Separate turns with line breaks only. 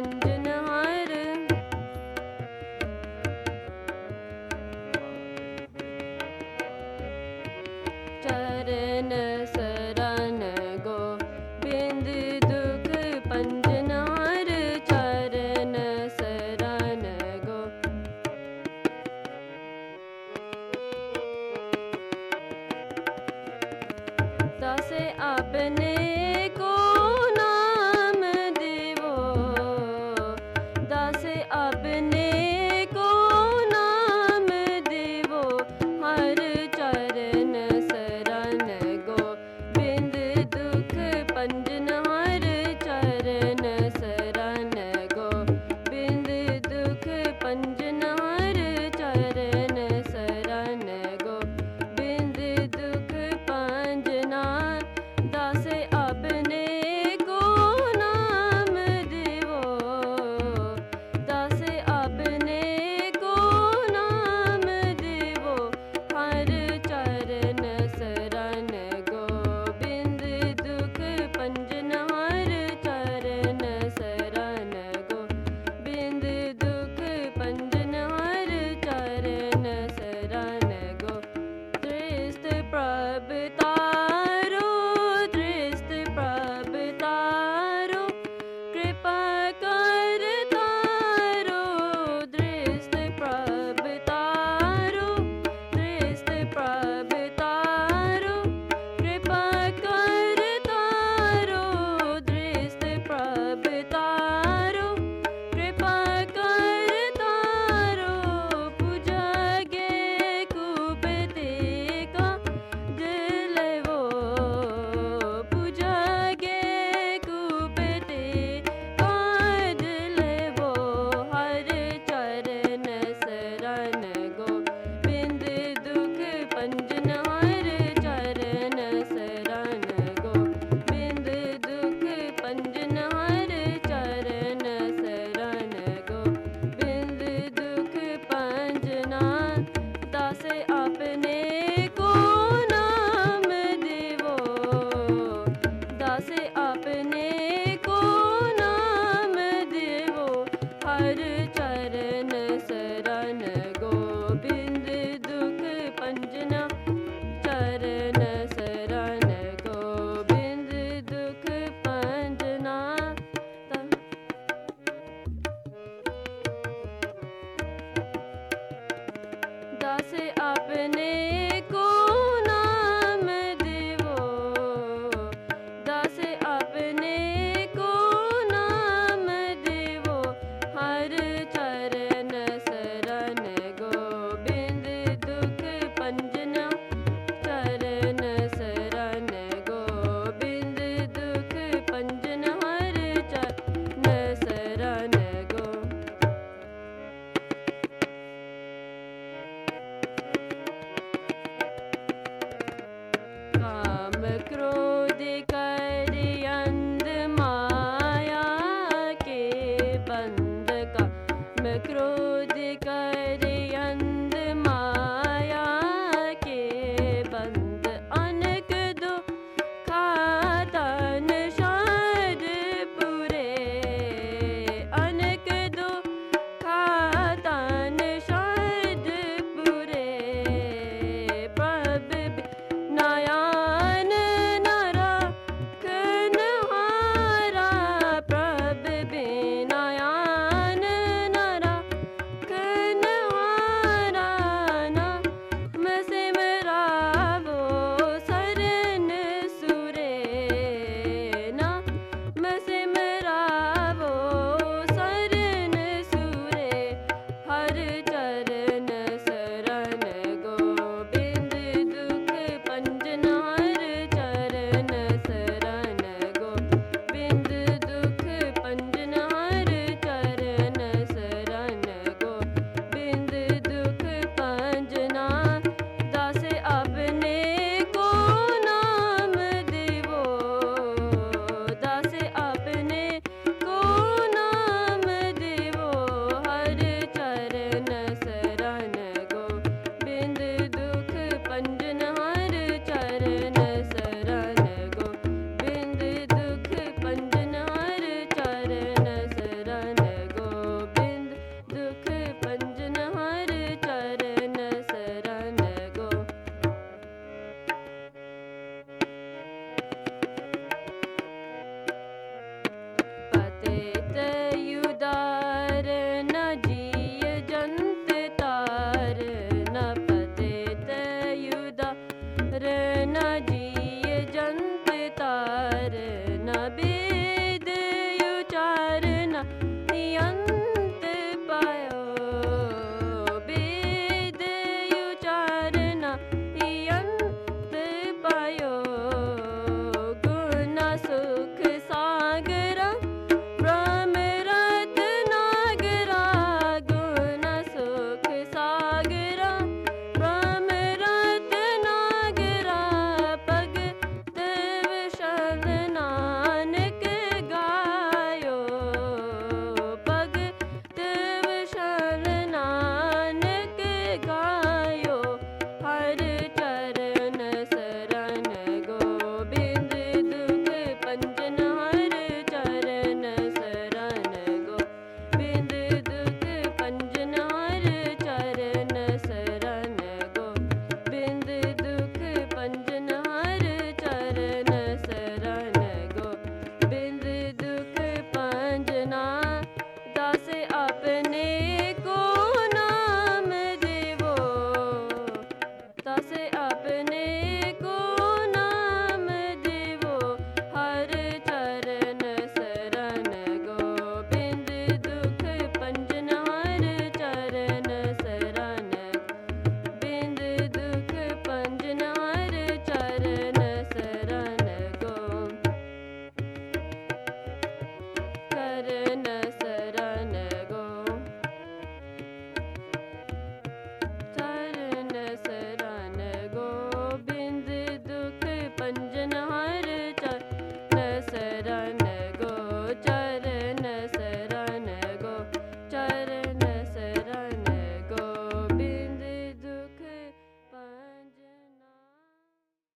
Sanjay. baby.